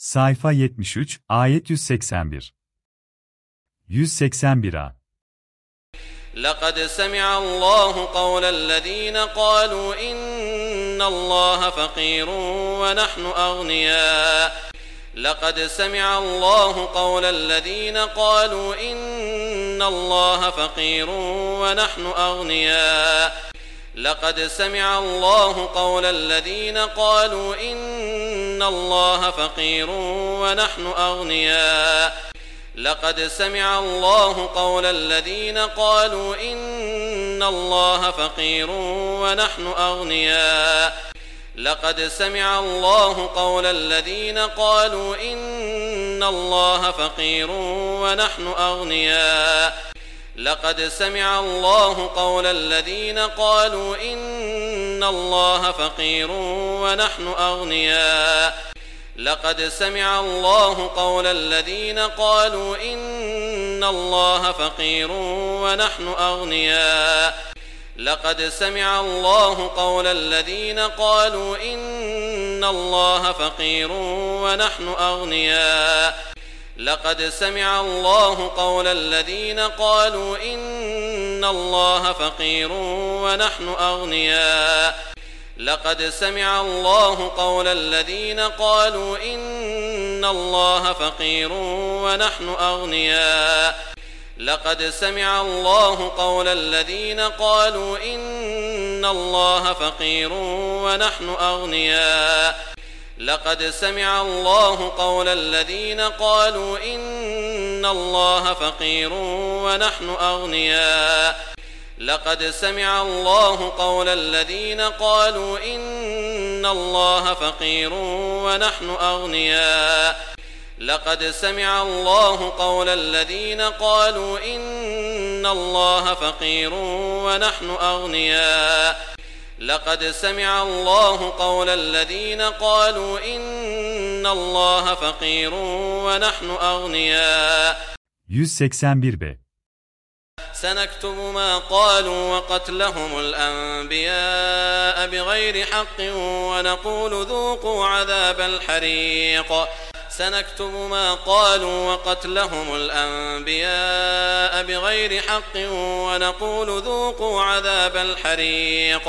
Sayfa 73, ayet 181. 181a. لقد سمع الله قول الذين قالوا إن الله فقير ونحن أغنياء لقد سمع الله قول الذين قالوا إن الله فقير ونحن أغنياء لقد سمع الله قول الذين قالوا إن الله فقير ونحن أغنياء. لقد سمع الله قول الذين قالوا إن الله فقير ونحن أغنياء. لقد سمع الله قول الذين قالوا إن الله فقير ونحن أغنياء. لقد سمع الله قول الذين قالوا إن الله فقير ونحن أغنياء. لقد سمع الله قول الذين قالوا إن الله فقير ونحن أغنياء. لقد سمع الله قول الذين قالوا إن الله فقير ونحن أغنياء. لقد سمع الله قول الذين قالوا إن الله فقير ونحن أغنياء. لقد سمع الله قول الذين قالوا إن الله فقير ونحن أغنياء. لقد سمع الله قول الذين قالوا إن الله فقير ونحن أغنياء. لقد سمع الله قول الذين قالوا إن الله فقير ونحن أغنياء. لقد سمع الله قول الذين قالوا إن الله فقير ونحن أغنياء. لقد سمع الله قول الذين قالوا إن الله فقير ونحن أغنياء. لقد سمع الله قول الذين قالوا إن الله فقير ونحن أغنياء. 181b. سنكتب ما قالوا وقتلهم الأنبياء بغير حق ونقول ذوقوا عذاب الحريق. سنكتب ما قالوا وقتلهم الأنبياء بغير حق ونقول ذوقوا عذاب الحريق.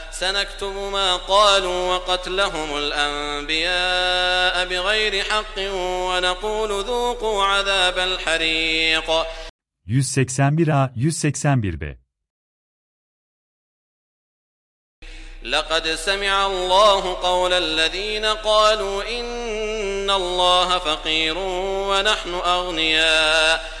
سنكتب ما قالوا وقتلهم الأنبياء بغير حق ونقول ذوقوا عذاب الحريق 181a 181b. لقد سمع الله قول الذين قالوا إن الله فقير ونحن أغنياء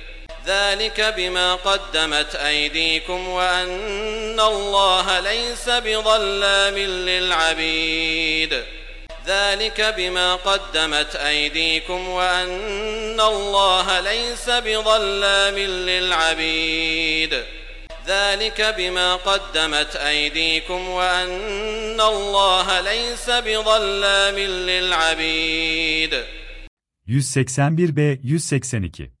ذلك بما قدمت أيديكم وأن الله ليس بظلام للعبيد. ذلك بما قدمت أيديكم وأن الله ليس بظلام للعبيد. ذلك بما قدمت أيديكم وأن الله ليس بظلام للعبيد. 181b 182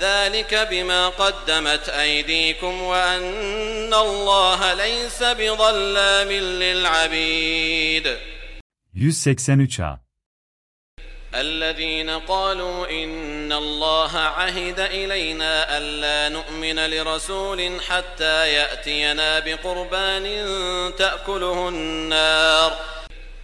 ذلك بما قدمت أيديكم وأن الله ليس بظلام للعبيد. 183 A. الذين قالوا إن الله عهد إلينا ألا نؤمن لرسول حتى يأتينا بقربان تأكله النار.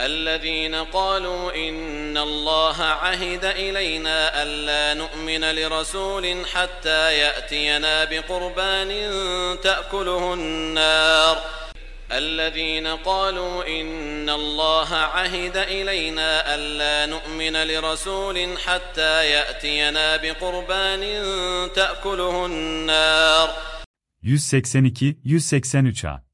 الذين قالوا إن الله عهد إلينا ألا نؤمن لرسول حتى يأتينا بقربان تأكله النار. الذين قالوا إن الله عهد إلينا ألا نؤمن لرسول حتى يأتينا بقربان تأكله النار. 182 183 A.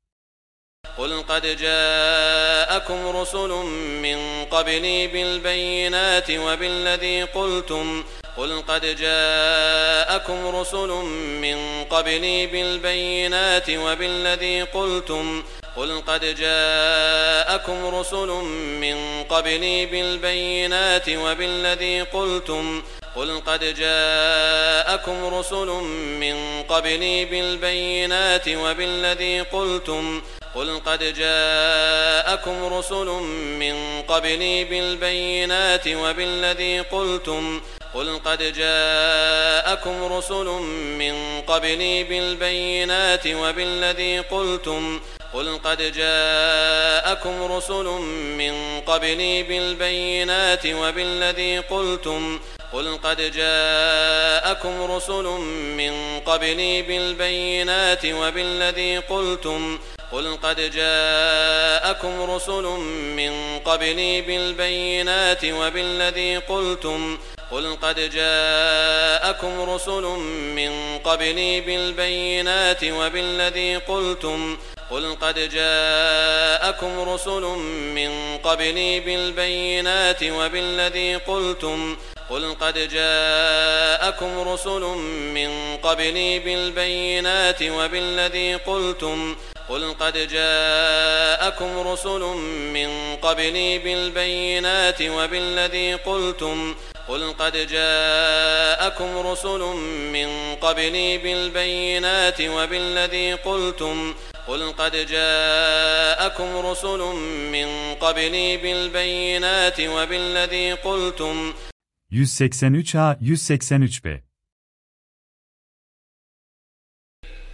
قل قد جاءكم رسل من قبلي بالبينات وبالذي قلتم قل قد جاءكم رسل من قبلي بالبينات وبالذي قلتم قل قد جاءكم رسل من قبلي بالبينات وبالذي قلتم قل قد جاءكم رسل من قبلي بالبينات وبالذي قلتم قل قد جاءكم رسل من قبلي بالبينات وبالذي قلتم قل قد جاءكم رسل من قبلي بالبينات وبالذي قلتم قل قد جاءكم رسل من قبلي بالبينات وبالذي قلتم قل قد جاءكم رسل من قبلي بالبينات وبالذي قلتم قل قد جاءكم رسل من قبلي بالبينات وبالذي قلتم قل قد جاءكم رسل من قبلي بالبينات وبالذي قلتم قل قد جاءكم رسل من قبلي بالبينات وبالذي قلتم قل قد جاءكم رسل من قبلي بالبينات وبالذي قلتم قل قد جاءكم رسل من قبلي بالبينات وبالذي قلتم قل قد جاءكم رسل من قبلي بالبينات وبالذي قلتم قل قد جاءكم رسل من قبلي بالبينات وبالذي قلتم 183a 183b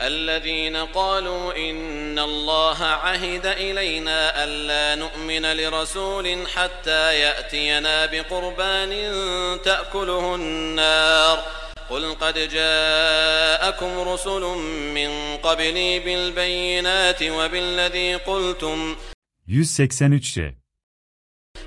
الذين قالوا إن الله عهد إلينا ألا نؤمن لرسول حتى يأتينا بقربان تأكله النار. قل قد جاءكم رسل من قبلي بالبينات وبالذي قلتم. 183c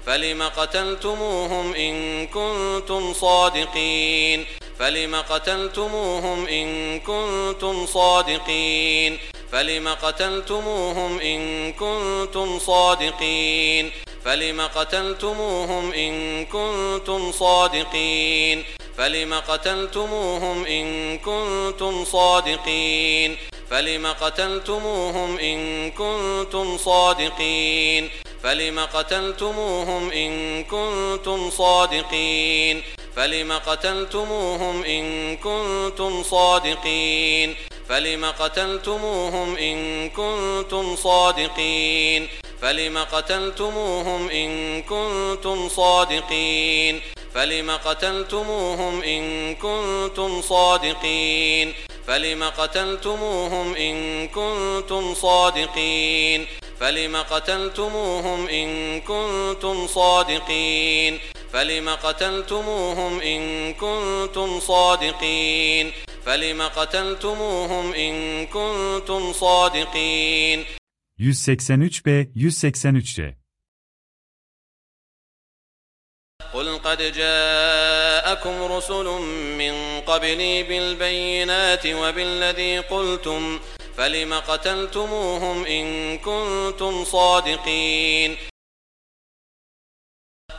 فلم قتلتموهم إن كنتم صادقين. فلم قتلتموهم إن كنتم صادقين؟ فلم قتلتموهم إن كنتم صادقين؟ فلم قتلتموهم إن كنتم صادقين؟ فلم قتلتموهم إن كنتم صادقين؟ فلم قتلتموهم إن كنتم صادقين؟ فلم قتلتموهم إن كنتم صادقين؟ فلم قتلتموهم إن كنتم صادقين؟ فلم قتلتموهم إن كنتم صادقين؟ فلم قتلتموهم إن كنتم صادقين؟ فلم قتلتموهم إن كنتم صادقين؟ فلم قتلتموهم إن كنتم صادقين؟ فلم قتلتموهم إن كنتم صادقين؟ فلم قتلتموهم إن كنتم صادقين؟ فلم قتلتموهم إن كنتم صادقين؟ 183b 183c قل قد جاءكم رسل من قبلي بالبينات وبالذي قلتم فلم قتلتموهم إن كنتم صادقين؟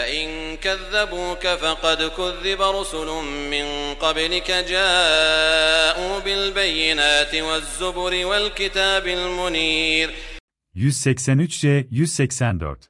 فإن كذبوك فقد كذب رسل من قبلك جاءوا بالبينات والزبر والكتاب المنير. 183c 184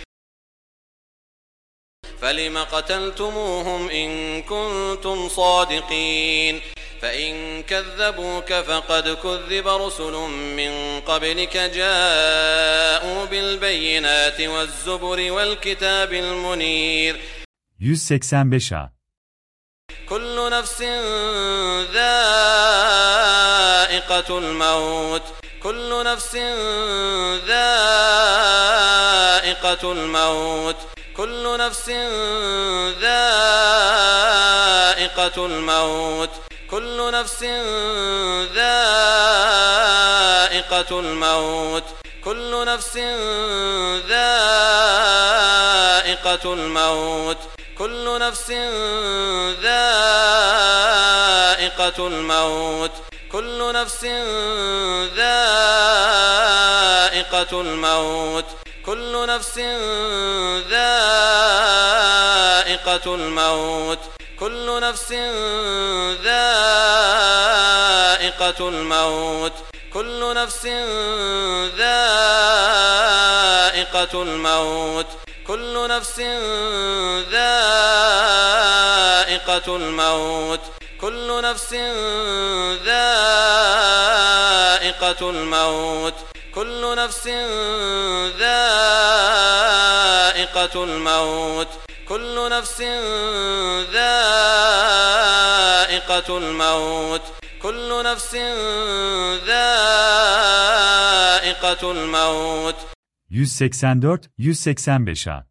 فلم قتلتموهم إن كنتم صادقين فإن كذبوك فقد كذب رسل من قبلك جاءوا بالبينات والزبر والكتاب المنير. 185A كل نفس ذائقة الموت. كل نفس ذائقة الموت. كل نفس ذائقة الموت. كل نفس ذائقة الموت. كل نفس ذائقة الموت. كل نفس ذائقة الموت. كل نفس ذائقة الموت. كل نفس ذائقة الموت. كل نفس ذائقة الموت. كل نفس ذائقة الموت. كل نفس ذائقة الموت. كل نفس ذائقة الموت. كل نفس ذائقة الموت. كل نفس ذائقة الموت. كل نفس ذائقة الموت. 184 185A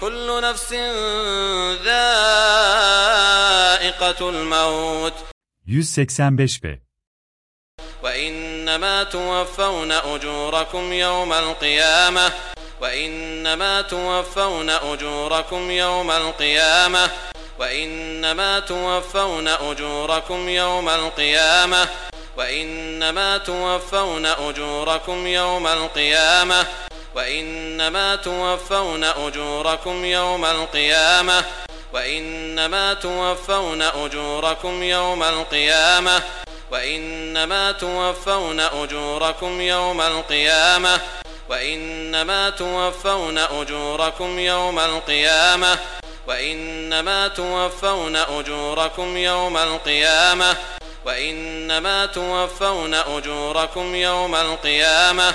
كل نفس ذائقة الموت. 185B وإنما توفون أجوركم يوم القيامة. وإنما توفون أجوركم يوم القيامة. وإنما توفون أجوركم يوم القيامة. وإنما توفون أجوركم يوم القيامة. وإنما توفون أجوركم يوم القيامة وإنما توفون أجوركم يوم القيامة وإنما توفون أجوركم يوم القيامة وإنما توفون أجوركم يوم القيامة وإنما توفون أجوركم يوم القيامة وإنما توفون أجوركم يوم القيامة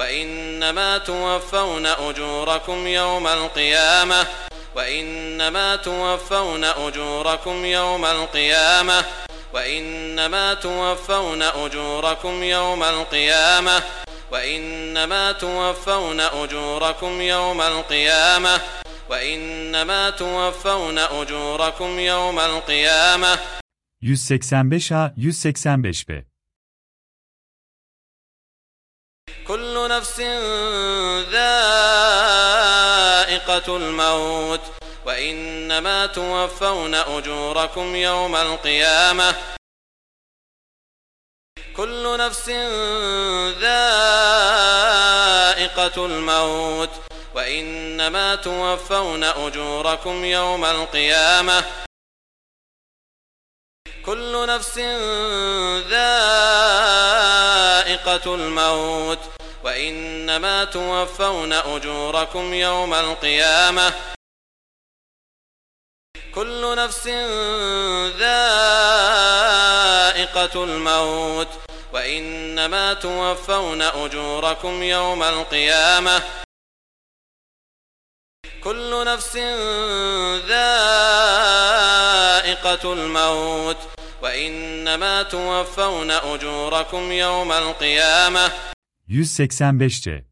وإنما توفون أجوركم يوم القيامة وإنما توفون أجوركم يوم القيامة وإنما توفون أجوركم يوم القيامة وإنما توفون أجوركم يوم القيامة وإنما توفون أجوركم يوم القيامة 185A 185B كل نفس ذائقة الموت وإنما توفون أجوركم يوم القيامة. كل نفس ذائقة الموت وإنما توفون أجوركم يوم القيامة. كل نفس ذائقة الموت وإنما توفون أجوركم يوم القيامة. كل نفس ذائقة الموت وإنما توفون أجوركم يوم القيامة. كل نفس ذائقة الموت وإنما توفون أجوركم يوم القيامة. 185C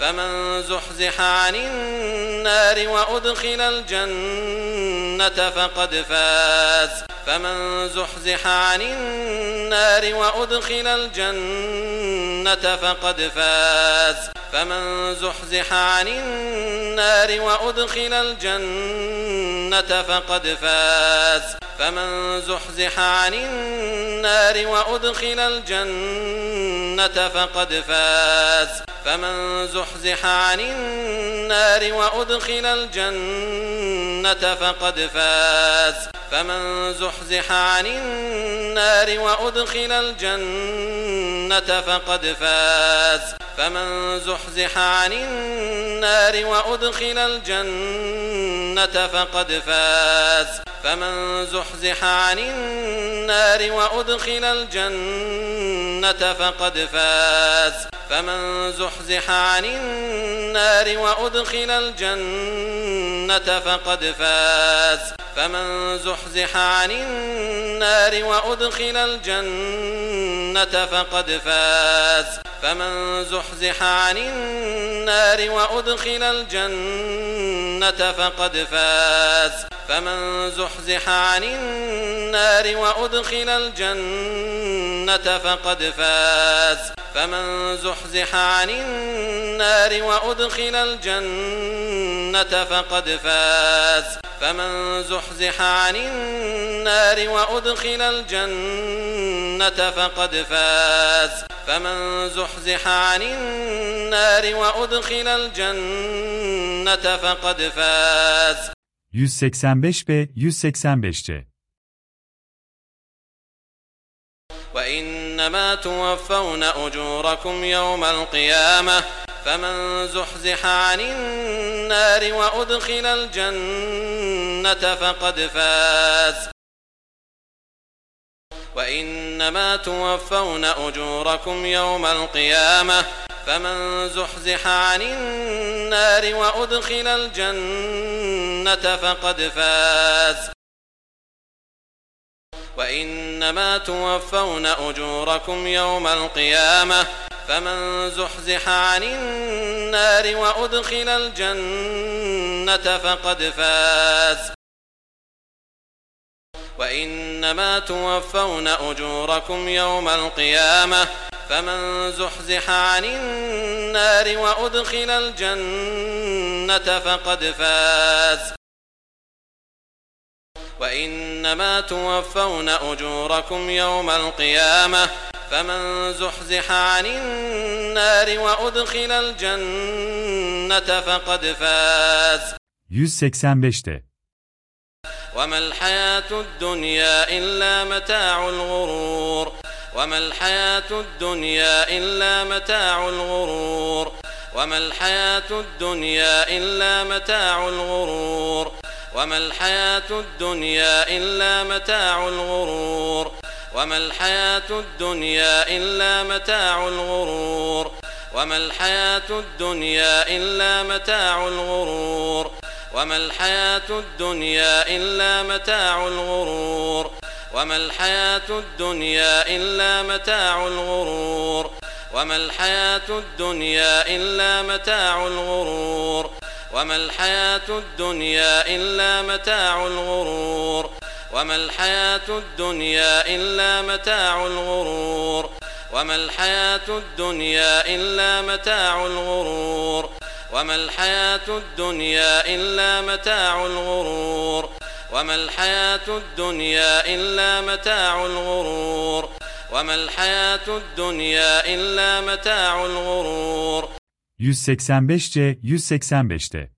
فمن زحزح عن النار وأدخل الجنة فقد فاز فمن زحزح عن النار وأدخل الجنة فقد فاز فمن زحزح عن النار وأدخل الجنة فقد فاز فمن زحزح عن النار وأدخل الجنة فقد فاز. فمن زحزح عن النار وأدخل الجنة فقد فاز. فمن زحزح عن النار وأدخل الجنة فقد فاز. فمن زحزح عن النار وأدخل الجنة فقد فاز. فمن زحزح عن النار وأدخل الجنة فقد فاز. فمن زحزح عن النار وأدخل الجنة فقد فاز. فمن زحزح عن النار وأدخل الجنة فقد فاز. فمن زحزح عن النار وأدخل الجنة فقد فاز. فمن زحزح عن النار وأدخل الجنة فقد فاز. فمن زحزح عن النار وأدخل الجنة فقد فاز. فمن زحزح عن النار وأدخل الجنة فقد فاز. فمن زحزح عن النار وأدخل الجنة فقد فاز. 185B 185C وإنما توفون أجوركم يوم القيامة. فمن زحزح عن النار وأدخل الجنة فقد فاز. وإنما توفون أجوركم يوم القيامة. فمن زحزح عن النار وأدخل الجنة فقد فاز. وإنما توفون أجوركم يوم القيامة. فمن زحزح عن النار وأدخل الجنة فقد فاز. وإنما توفون أجوركم يوم القيامة. فمن زحزح عن النار وأدخل الجنة فقد فاز. وإنما توفون أجوركم يوم القيامة. فمن زحزح عن النار وأدخل الجنة فقد فاز. 185D وما الحياة الدنيا إلا متاع الغرور. وما الحياة الدنيا إلا متاع الغرور. وما الحياة الدنيا إلا متاع الغرور. وما الحياة الدنيا إلا متاع الغرور. وما الحياة الدنيا إلا متاع الغرور. وما الحياة الدنيا إلا متاع الغرور. وما الحياة الدنيا إلا متاع الغرور. وما الحياة الدنيا إلا متاع الغرور. وما الحياة الدنيا إلا متاع الغرور. وما الحياة الدنيا إلا متاع الغرور. وما الحياة الدنيا إلا متاع الغرور. وما الحياة الدنيا إلا متاع الغرور. وما الحياة الدنيا إلا متاع الغرور. وما الحياة الدنيا إلا متاع الغرور. وما الحياة الدنيا إلا متاع الغرور. 185C 185'te.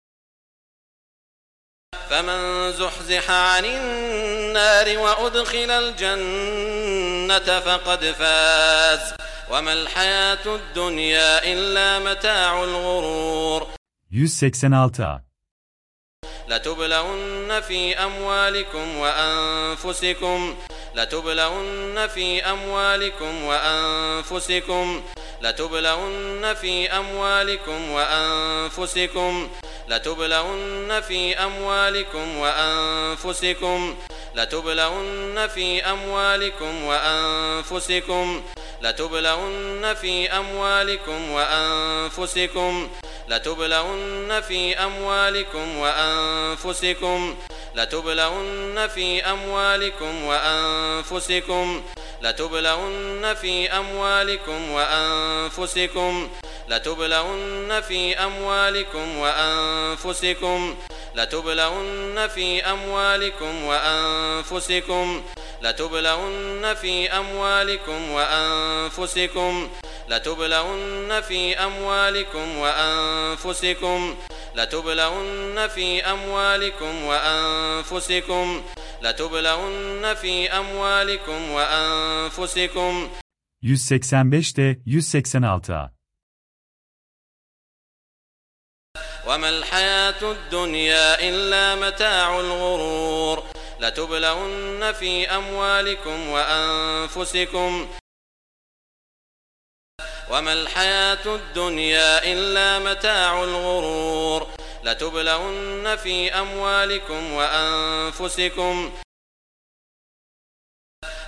فمن زحزح عن النار وأدخل الجنة فقد فاز وما الحياة الدنيا إلا متاع الغرور 186A. لتبلغن في أموالكم وأنفسكم لتبلغن في أموالكم وأنفسكم لتبلغن في أموالكم وأنفسكم لتبلغن في أموالكم وأنفسكم لتبلغن في أموالكم وأنفسكم لتبلغن في أموالكم وأنفسكم لتبلغن في أموالكم وأنفسكم لتبلغن في أموالكم وأنفسكم لتبلغن في أموالكم وأنفسكم لتبلغن في أموالكم وأنفسكم لتبلغن في أموالكم وأنفسكم لتبلغن في أموالكم وأنفسكم لتبلغن في أموالكم وأنفسكم لتبلغن في أموالكم وأنفسكم لتبلغن في أموالكم وأنفسكم 185'te 186A. وما الحياة الدنيا إلا متاع الغرور لتبلغن في أموالكم وأنفسكم وما الحياة الدنيا إلا متاع الغرور لتبلغن في أموالكم وأنفسكم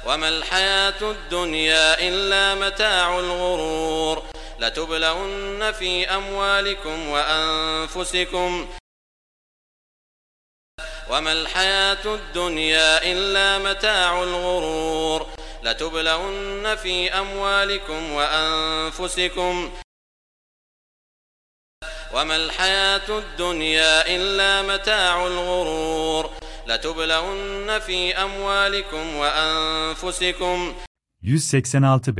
وما الحياة الدنيا إلا متاع الغرور لتبلغن في أموالكم وأنفسكم وما الحياة الدنيا إلا متاع الغرور لتبلغن في أموالكم وأنفسكم وما الحياة الدنيا إلا متاع الغرور لتبلغن في أموالكم وأنفسكم 186B.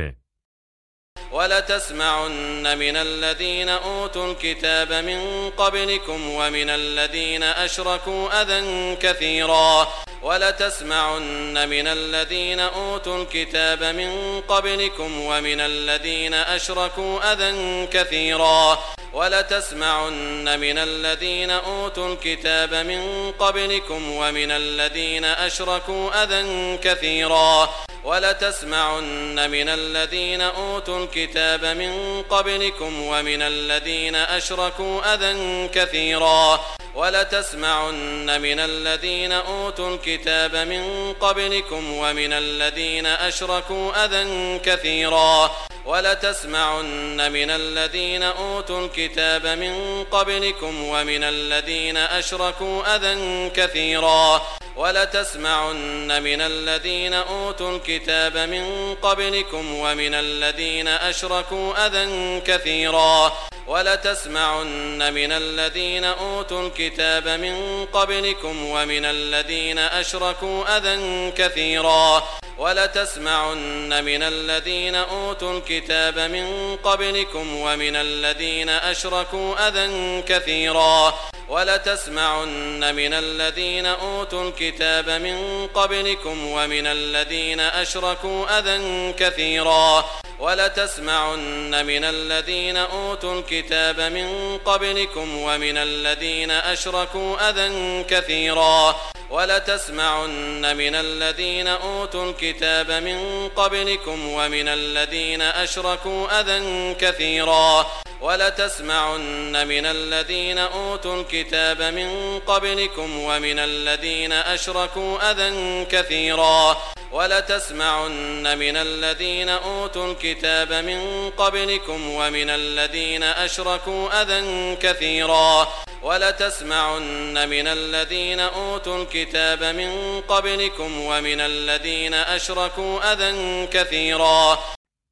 ولتسمعن من الذين أوتوا الكتاب من قبلكم ومن الذين أشركوا أذى كثيرا ولتسمعن من الذين أوتوا الكتاب من قبلكم ومن الذين أشركوا أذى كثيرا ولتسمعن من الذين أوتوا الكتاب من قبلكم ومن الذين أشركوا أذى كثيرا ولتسمعن من الذين أوتوا الكتاب من قبلكم ومن الذين أشركوا أذى كثيرا ولتسمعن من الذين أوتوا الكتاب من قبلكم ومن الذين أشركوا أذى كثيرا ولتسمعن من الذين أوتوا الكتاب من قبلكم ومن الذين أشركوا أذى كثيرا ولتسمعن من الذين أوتوا الكتاب من قبلكم ومن الذين أشركوا أذى كثيرا ولتسمعن من الذين أوتوا الكتاب من قبلكم ومن الذين أشركوا أذى كثيرا ولتسمعن من الذين أوتوا الكتاب من قبلكم ومن الذين أشركوا أذى كثيرا ولتسمعن من الذين أوتوا الكتاب من قبلكم ومن الذين أشركوا أذى كثيرا ولتسمعن من الذين أوتوا الكتاب من قبلكم ومن الذين أشركوا أذى كثيرا ولتسمعن من الذين أوتوا الكتاب من قبلكم ومن الذين أشركوا أذى كثيرا ولتسمعن من الذين أوتوا الكتاب من قبلكم ومن الذين أشركوا أذى كثيرا ولتسمعن من الذين أوتوا الكتاب من قبلكم ومن الذين أشركوا أذى كثيرا ولتسمعن من الذين أوتوا الكتاب من قبلكم ومن الذين أشركوا أذى كثيرا.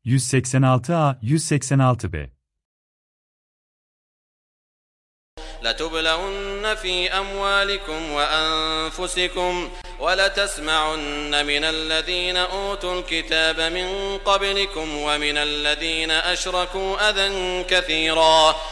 186A 186B لتبلون في أموالكم وأنفسكم ولتسمعن من الذين أوتوا الكتاب من قبلكم ومن الذين أشركوا أذى كثيرا.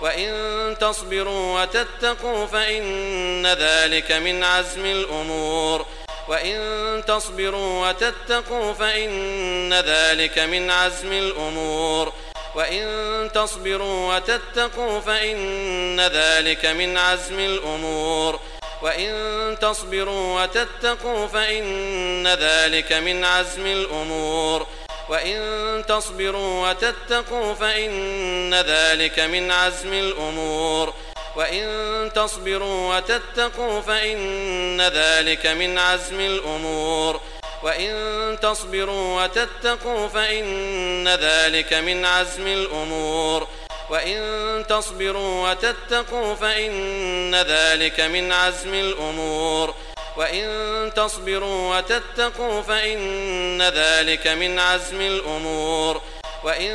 وإن تصبروا وتتقوا فإن ذلك من عزم الأمور. وإن تصبروا وتتقوا فإن ذلك من عزم الأمور. وإن تصبروا وتتقوا فإن ذلك من عزم الأمور. وإن تصبروا وتتقوا فإن ذلك من عزم الأمور. وإن تصبروا وتتقوا فإن ذلك من عزم الأمور. وإن تصبروا وتتقوا فإن ذلك من عزم الأمور. وإن تصبروا وتتقوا فإن ذلك من عزم الأمور. وإن تصبروا وتتقوا فإن ذلك من عزم الأمور. وإن تصبروا وتتقوا فإن ذلك من عزم الأمور. وإن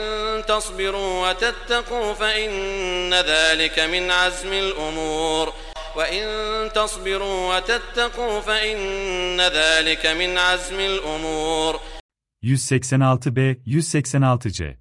تصبروا وتتقوا فإن ذلك من عزم الأمور. وإن تصبروا وتتقوا فإن ذلك من عزم الأمور. 186B 186C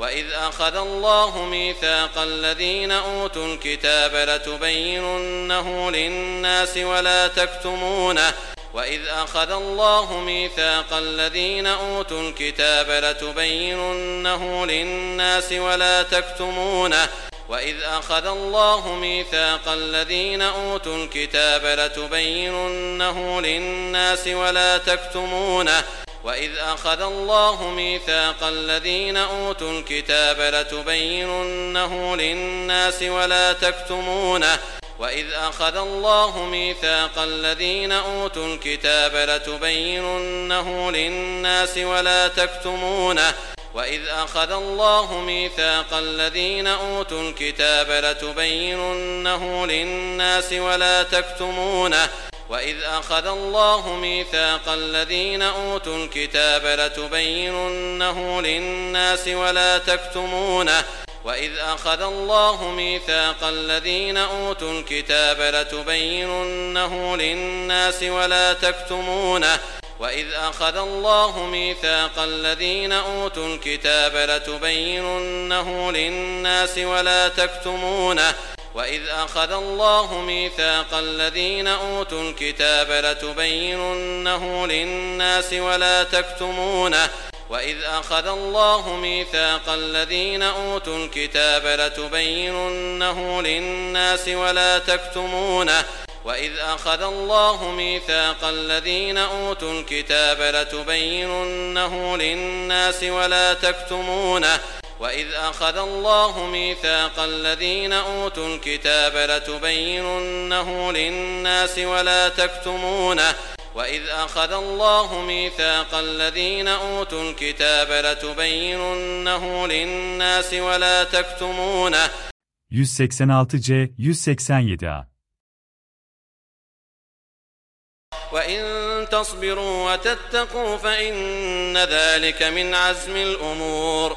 وإذ أخذ الله ميثاق الذين أوتوا الكتاب لتبيننه للناس ولا تكتمونه وإذ أخذ الله ميثاق الذين أوتوا الكتاب لتبيننه للناس ولا تكتمونه وإذ أخذ الله ميثاق الذين أوتوا الكتاب لتبيننه للناس ولا تكتمونه وإذ أخذ الله ميثاق الذين أوتوا الكتاب لتبيننه للناس ولا تكتمونه وإذ أخذ الله ميثاق الذين أوتوا الكتاب لتبيننه للناس ولا تكتمونه وإذ أخذ الله ميثاق الذين أوتوا الكتاب لتبيننه للناس ولا تكتمونه وإذ أخذ الله ميثاق الذين أوتوا الكتاب لتبيننه للناس ولا تكتمونه وإذ أخذ الله ميثاق الذين أوتوا الكتاب لتبيننه للناس ولا تكتمونه وإذ أخذ الله ميثاق الذين أوتوا الكتاب لتبيننه للناس ولا تكتمونه وإذ أخذ الله ميثاق الذين أوتوا الكتاب لتبيننه للناس ولا تكتمونه وإذ أخذ الله ميثاق الذين أوتوا الكتاب لتبيننه للناس ولا تكتمونه وإذ أخذ الله ميثاق الذين أوتوا الكتاب لتبيننه للناس ولا تكتمونه وإذ أخذ الله ميثاق الذين أوتوا الكتاب لتبيننه للناس ولا تكتمونه وإذ أخذ الله ميثاق الذين أوتوا الكتاب لتبيننه للناس ولا تكتمونه 186c 187a وإن تصبروا وتتقوا فإن ذلك من عزم الأمور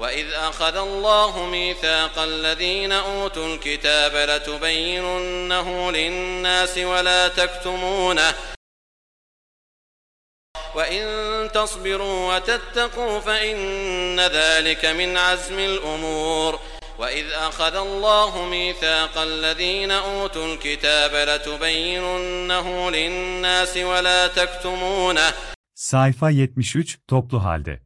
وإذ أخذ الله ميثاق الذين أوتوا الكتاب لتبيننه للناس ولا تكتمونه وإن تصبروا وتتقوا فإن ذلك من عزم الأمور وإذ أخذ الله ميثاق الذين أوتوا الكتاب لتبيننه للناس ولا تكتمونه Sayfa 73 toplu halde.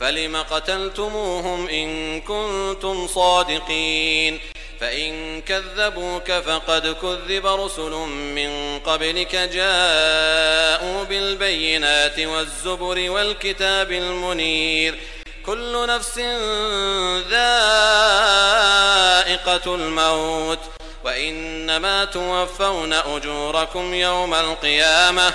فلم قتلتموهم إن كنتم صادقين؟ فإن كذبوك فقد كذب رسل من قبلك جاءوا بالبينات والزبر والكتاب المنير. كل نفس ذائقة الموت وإنما توفون أجوركم يوم القيامة.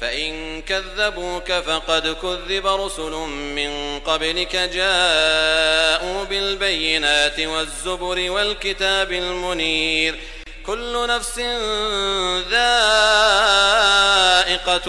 فإن كذبوك فقد كذب رسل من قبلك جاءوا بالبينات والزبر والكتاب المنير. كل نفس ذائقة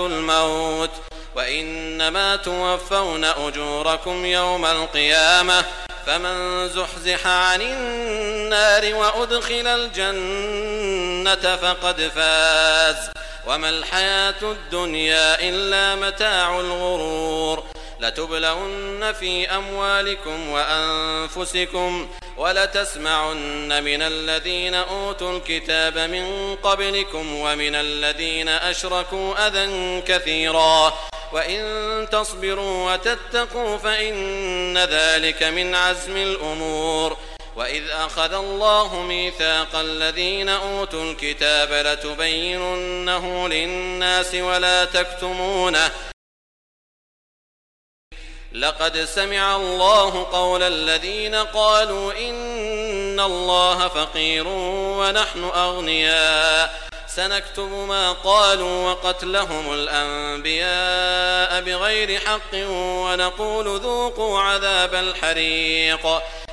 الموت. وإنما توفون أجوركم يوم القيامة. فمن زحزح عن النار وأدخل الجنة فقد فاز. وما الحياة الدنيا إلا متاع الغرور. لتبلون في أموالكم وأنفسكم ولتسمعن من الذين أوتوا الكتاب من قبلكم ومن الذين أشركوا أذى كثيرا. وإن تصبروا وتتقوا فإن ذلك من عزم الأمور. وإذ أخذ الله ميثاق الذين أوتوا الكتاب لتبيننه للناس ولا تكتمونه لقد سمع الله قول الذين قالوا إن الله فقير ونحن أغنياء سنكتب ما قالوا وقتلهم الأنبياء بغير حق ونقول ذوقوا عذاب الحريق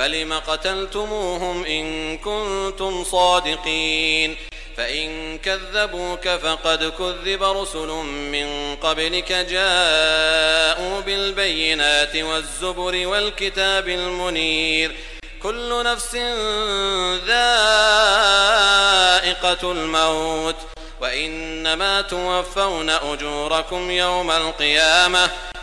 فلم قتلتموهم إن كنتم صادقين؟ فإن كذبوك فقد كذب رسل من قبلك جاءوا بالبينات والزبر والكتاب المنير. كل نفس ذائقة الموت. وإنما توفون أجوركم يوم القيامة.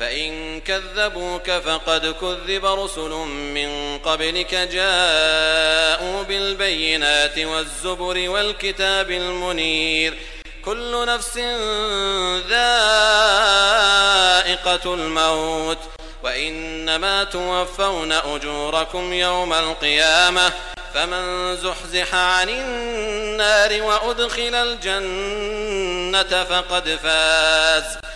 فإن كذبوك فقد كذب رسل من قبلك جاءوا بالبينات والزبر والكتاب المنير. كل نفس ذائقة الموت. وإنما توفون أجوركم يوم القيامة. فمن زحزح عن النار وأدخل الجنة فقد فاز.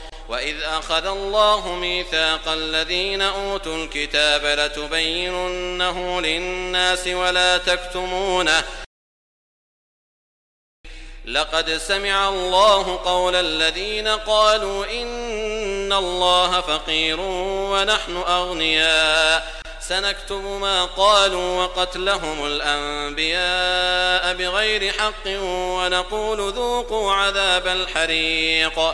وإذ أخذ الله ميثاق الذين أوتوا الكتاب لتبيننه للناس ولا تكتمونه لقد سمع الله قول الذين قالوا إن الله فقير ونحن أغنياء سنكتب ما قالوا وقتلهم الأنبياء بغير حق ونقول ذوقوا عذاب الحريق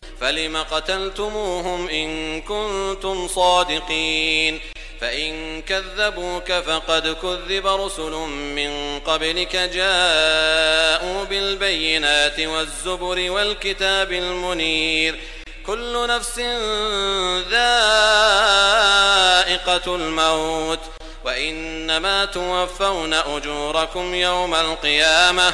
فلم قتلتموهم إن كنتم صادقين فإن كذبوك فقد كذب رسل من قبلك جاءوا بالبينات والزبر والكتاب المنير كل نفس ذائقة الموت وإنما توفون أجوركم يوم القيامة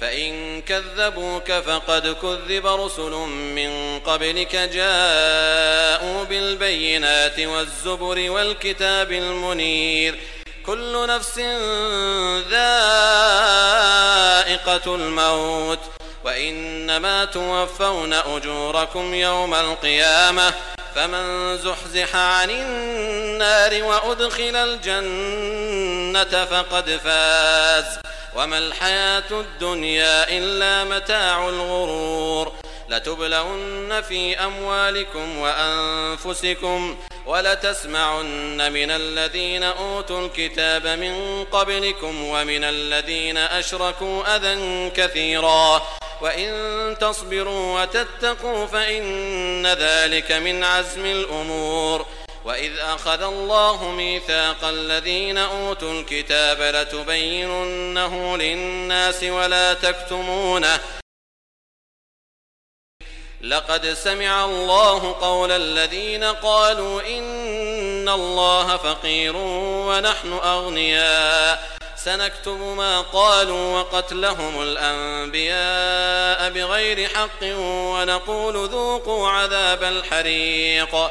فإن كذبوك فقد كذب رسل من قبلك جاءوا بالبينات والزبر والكتاب المنير. كل نفس ذائقة الموت. وإنما توفون أجوركم يوم القيامة. فمن زحزح عن النار وأدخل الجنة فقد فاز. وما الحياة الدنيا إلا متاع الغرور. لتبلون في أموالكم وأنفسكم ولتسمعن من الذين أوتوا الكتاب من قبلكم ومن الذين أشركوا أذى كثيرا. وإن تصبروا وتتقوا فإن ذلك من عزم الأمور. وإذ أخذ الله ميثاق الذين أوتوا الكتاب لتبيننه للناس ولا تكتمونه لقد سمع الله قول الذين قالوا إن الله فقير ونحن أغنياء سنكتب ما قالوا وقتلهم الأنبياء بغير حق ونقول ذوقوا عذاب الحريق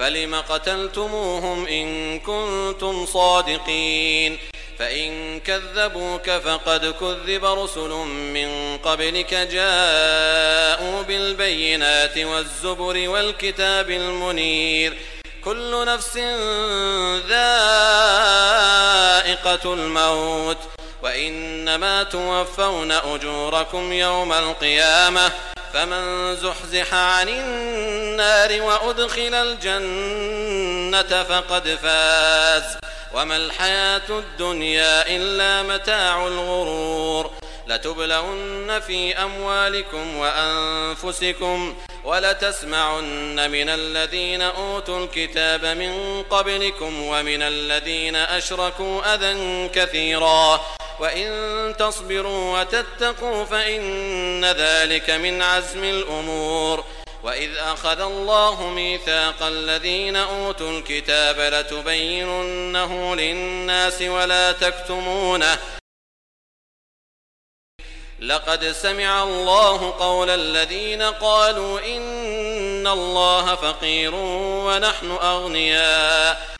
فلم قتلتموهم إن كنتم صادقين؟ فإن كذبوك فقد كذب رسل من قبلك جاءوا بالبينات والزبر والكتاب المنير. كل نفس ذائقة الموت. وإنما توفون أجوركم يوم القيامة. فمن زحزح عن النار وأدخل الجنة فقد فاز. وما الحياة الدنيا إلا متاع الغرور. لتبلون في أموالكم وأنفسكم ولتسمعن من الذين أوتوا الكتاب من قبلكم ومن الذين أشركوا أذى كثيرا. وإن تصبروا وتتقوا فإن ذلك من عزم الأمور. وإذ أخذ الله ميثاق الذين أوتوا الكتاب لتبيننه للناس ولا تكتمونه. لقد سمع الله قول الذين قالوا إن الله فقير ونحن أغنياء.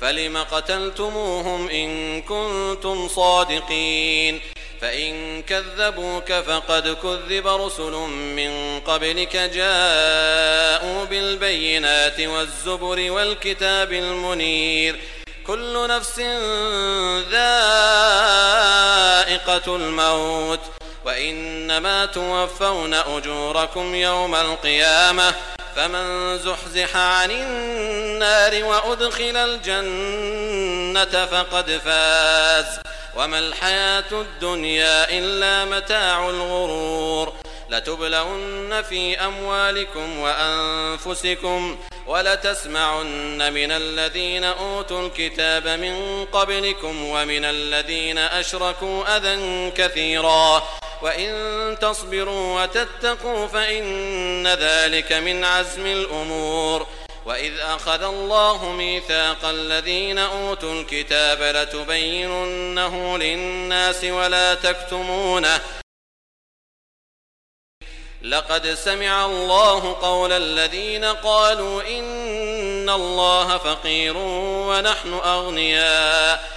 فلم قتلتموهم إن كنتم صادقين فإن كذبوك فقد كذب رسل من قبلك جاءوا بالبينات والزبر والكتاب المنير كل نفس ذائقة الموت وإنما توفون أجوركم يوم القيامة فمن زحزح عن النار وأدخل الجنة فقد فاز. وما الحياة الدنيا إلا متاع الغرور. لتبلون في أموالكم وأنفسكم ولتسمعن من الذين أوتوا الكتاب من قبلكم ومن الذين أشركوا أذى كثيرا. وإن تصبروا وتتقوا فإن ذلك من عزم الأمور. وإذ أخذ الله ميثاق الذين أوتوا الكتاب لتبيننه للناس ولا تكتمونه. لقد سمع الله قول الذين قالوا إن الله فقير ونحن أغنياء.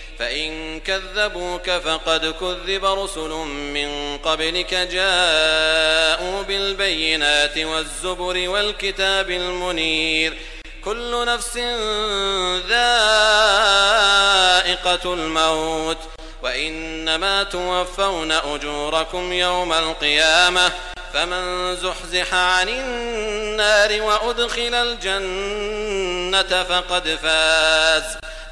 فإن كذبوك فقد كذب رسل من قبلك جاءوا بالبينات والزبر والكتاب المنير. كل نفس ذائقة الموت. وإنما توفون أجوركم يوم القيامة. فمن زحزح عن النار وأدخل الجنة فقد فاز.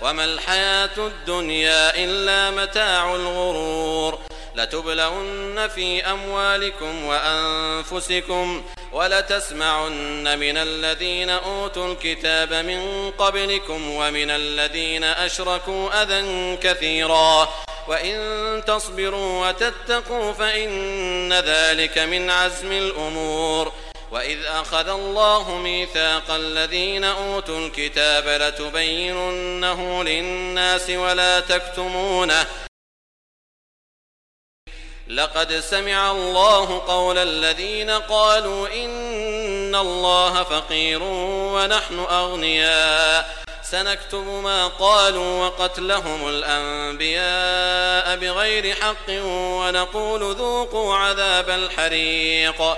وما الحياة الدنيا إلا متاع الغرور. لتبلون في أموالكم وأنفسكم ولتسمعن من الذين أوتوا الكتاب من قبلكم ومن الذين أشركوا أذى كثيرا. وإن تصبروا وتتقوا فإن ذلك من عزم الأمور. وإذ أخذ الله ميثاق الذين أوتوا الكتاب لتبيننه للناس ولا تكتمونه لقد سمع الله قول الذين قالوا إن الله فقير ونحن أغنياء سنكتب ما قالوا وقتلهم الأنبياء بغير حق ونقول ذوقوا عذاب الحريق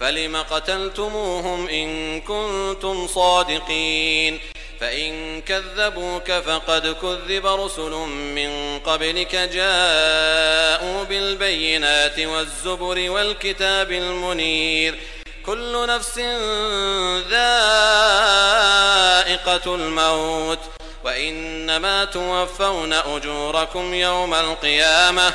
فلم قتلتموهم إن كنتم صادقين؟ فإن كذبوك فقد كذب رسل من قبلك جاءوا بالبينات والزبر والكتاب المنير. كل نفس ذائقة الموت وإنما توفون أجوركم يوم القيامة.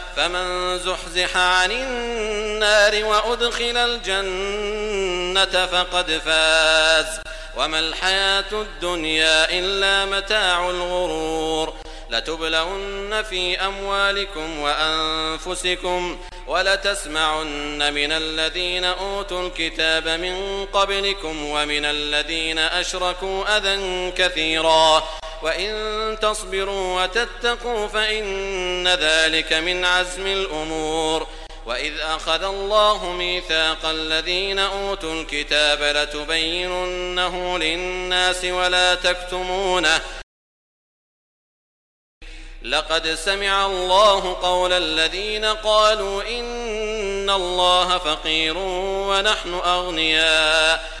فمن زحزح عن النار وأدخل الجنة فقد فاز. وما الحياة الدنيا إلا متاع الغرور. لتبلون في أموالكم وأنفسكم ولتسمعن من الذين أوتوا الكتاب من قبلكم ومن الذين أشركوا أذى كثيرا. وإن تصبروا وتتقوا فإن ذلك من عزم الأمور. وإذ أخذ الله ميثاق الذين أوتوا الكتاب لتبيننه للناس ولا تكتمونه. لقد سمع الله قول الذين قالوا إن الله فقير ونحن أغنياء.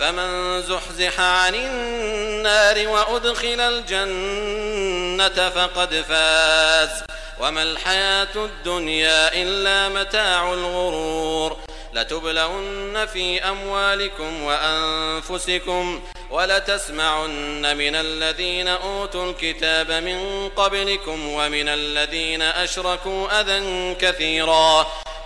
فمن زحزح عن النار وأدخل الجنة فقد فاز. وما الحياة الدنيا إلا متاع الغرور. لتبلون في أموالكم وأنفسكم ولتسمعن من الذين أوتوا الكتاب من قبلكم ومن الذين أشركوا أذى كثيرا.